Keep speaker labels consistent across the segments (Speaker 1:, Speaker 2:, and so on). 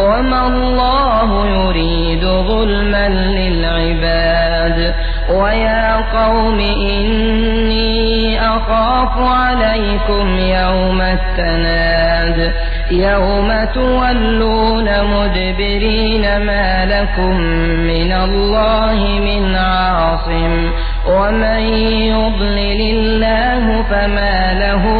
Speaker 1: وما الله يريد ظلما للعباد. ويا قوم إني أخاف عليكم يوم التناد. يوم تولون مدبرين ما لكم من الله من عاصم. ومن يضلل الله فما له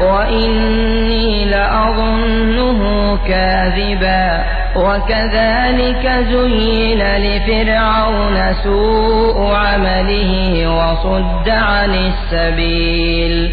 Speaker 1: وإني لأظنه كاذبا وكذلك زين لفرعون سوء عمله وصد عن السبيل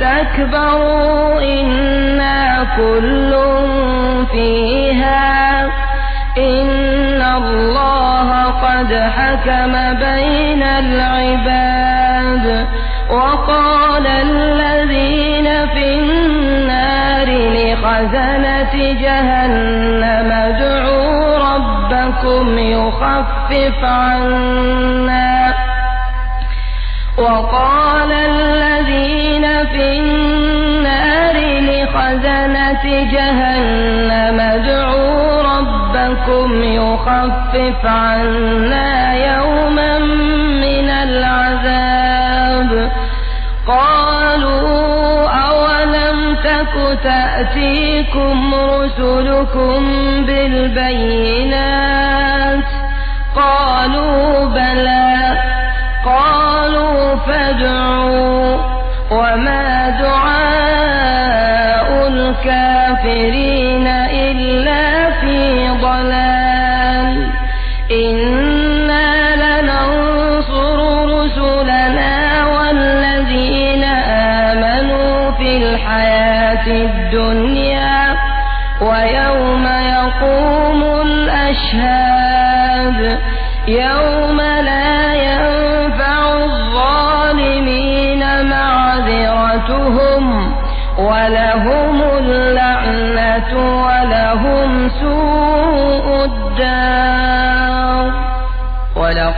Speaker 1: تَكْبَرُوا إنا كل فيها. إن الله قد حكم بين العباد. وقال الذين في النار لخزنة جهنم ادعوا ربكم يخفف عنا لخزنة جهنم ادعوا ربكم يخفف عنا يوما من العذاب. قالوا أولم تك تأتيكم رسلكم بالبينات؟ قالوا بلى. قالوا فادعوا. الكافرين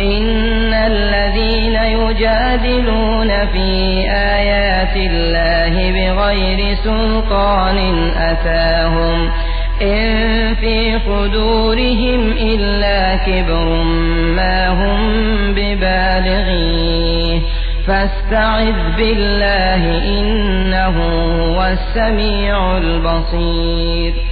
Speaker 1: إن الذين يجادلون في آيات الله بغير سلطان أتاهم إن في صدورهم إلا كبر ما هم ببالغيه فاستعذ بالله إنه هو السميع البصير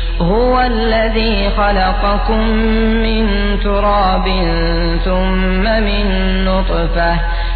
Speaker 1: هو الذي خلقكم من تراب ثم من نطفة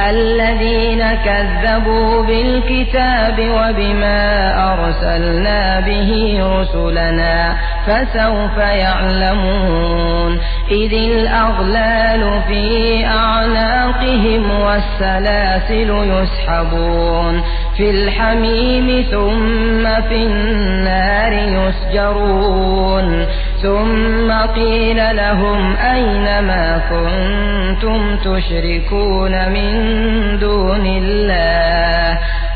Speaker 1: الذين كذبوا بالكتاب وبما أرسلنا به رسلنا فسوف يعلمون. إذ الأغلال في أعناقهم والسلاسل يسحبون. في الحميم ثم في النار يسجرون. ثم قيل لهم أين ما كنتم تشركون من دون الله؟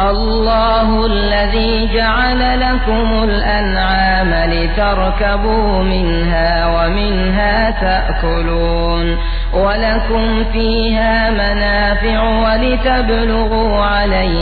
Speaker 1: الله الذي جعل لكم الأنعام لتركبوا منها ومنها تأكلون ولكم فيها منافع ولتبلغوا عليها